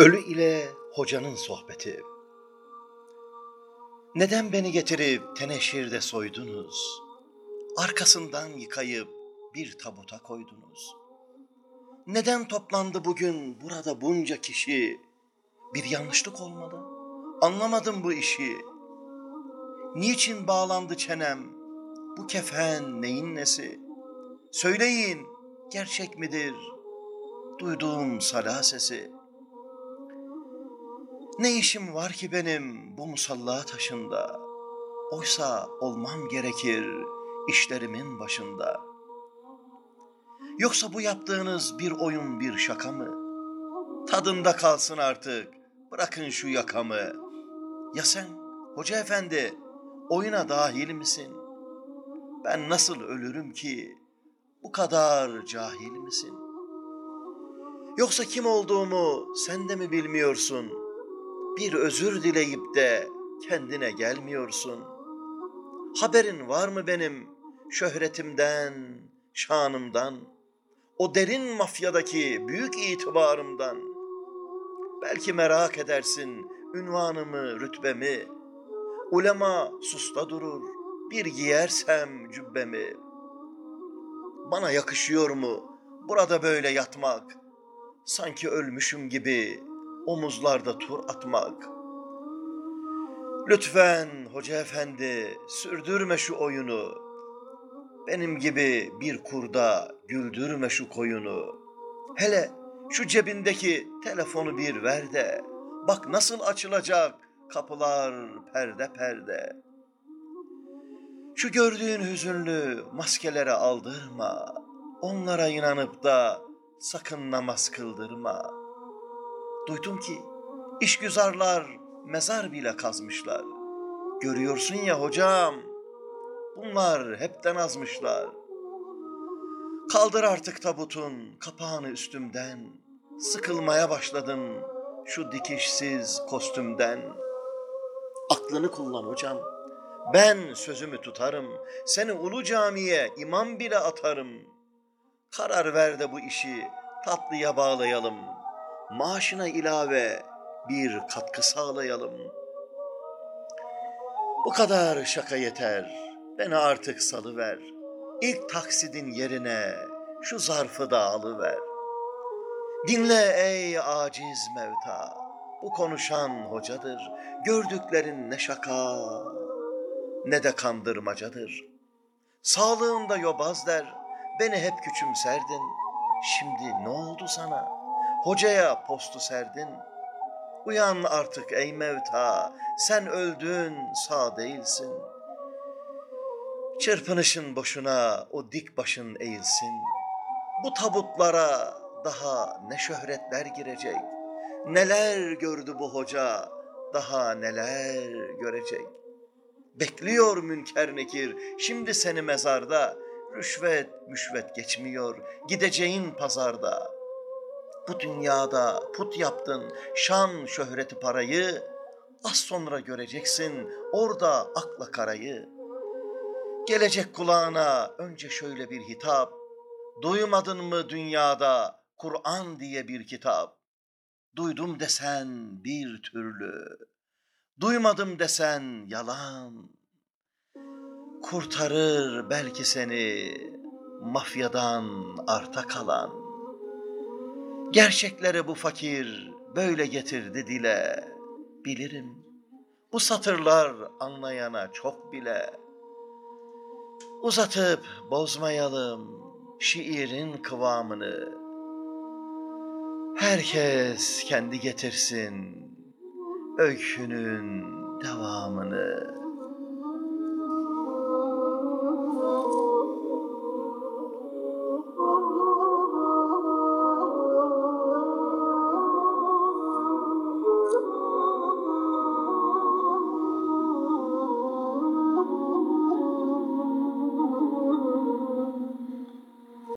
Ölü ile hocanın sohbeti. Neden beni getirip teneşirde soydunuz? Arkasından yıkayıp bir tabuta koydunuz. Neden toplandı bugün burada bunca kişi? Bir yanlışlık olmalı. Anlamadım bu işi. Niçin bağlandı çenem? Bu kefen neyin nesi? Söyleyin, gerçek midir? Duyduğum sala sesi. Ne işim var ki benim bu musalla taşında? Oysa olmam gerekir işlerimin başında. Yoksa bu yaptığınız bir oyun bir şaka mı? Tadında kalsın artık. Bırakın şu yakamı. Ya sen hoca efendi oyuna dahil misin? Ben nasıl ölürüm ki bu kadar cahil misin? Yoksa kim olduğumu sen de mi bilmiyorsun? Bir özür dileyip de kendine gelmiyorsun. Haberin var mı benim şöhretimden, şanımdan, o derin mafyadaki büyük itibarımdan? Belki merak edersin ünvanımı, rütbemi. Ulema susta durur, bir giyersem cübbemi. Bana yakışıyor mu burada böyle yatmak? Sanki ölmüşüm gibi omuzlarda tur atmak. Lütfen hoca efendi sürdürme şu oyunu. Benim gibi bir kurda güldürme şu koyunu. Hele şu cebindeki telefonu bir ver de bak nasıl açılacak kapılar perde perde. Şu gördüğün hüzünlü maskelere aldırma. Onlara inanıp da sakın namaz kıldırma. Duydum ki işgüzarlar mezar bile kazmışlar. Görüyorsun ya hocam, bunlar hepten azmışlar. Kaldır artık tabutun kapağını üstümden. Sıkılmaya başladım şu dikişsiz kostümden. Aklını kullan hocam. Ben sözümü tutarım. Seni ulu camiye imam bile atarım. Karar ver de bu işi tatlıya bağlayalım. Maaşına ilave bir katkı sağlayalım. Bu kadar şaka yeter. Beni artık salıver. İlk taksidin yerine şu zarfı da alıver. Dinle ey aciz mevta. Bu konuşan hocadır. Gördüklerin ne şaka ne de kandırmacadır. Sağlığında yobaz der. Beni hep küçümserdin. Şimdi ne oldu sana? Hocaya postu serdin. Uyan artık ey mevta, sen öldün sağ değilsin. Çırpınışın boşuna o dik başın eğilsin. Bu tabutlara daha ne şöhretler girecek. Neler gördü bu hoca, daha neler görecek. Bekliyor münker nekir, şimdi seni mezarda. Rüşvet müşvet geçmiyor, gideceğin pazarda.'' Bu dünyada put yaptın şan şöhreti parayı, az sonra göreceksin orada akla karayı. Gelecek kulağına önce şöyle bir hitap, duymadın mı dünyada Kur'an diye bir kitap? Duydum desen bir türlü, duymadım desen yalan. Kurtarır belki seni mafyadan arta kalan.'' Gerçekleri bu fakir böyle getirdi dile. Bilirim bu satırlar anlayana çok bile. Uzatıp bozmayalım şiirin kıvamını. Herkes kendi getirsin öykünün devamını.